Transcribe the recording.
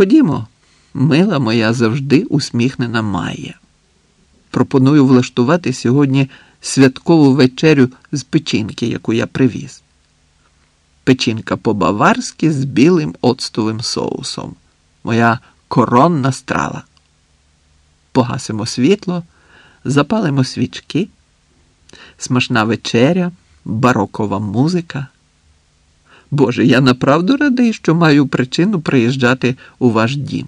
Ходімо, мила моя завжди усміхнена Майя. Пропоную влаштувати сьогодні святкову вечерю з печінки, яку я привіз. Печінка по-баварськи з білим оцтовим соусом. Моя коронна страва. Погасимо світло, запалимо свічки, смачна вечеря, барокова музика. Боже, я направду радий, що маю причину приїжджати у ваш дім.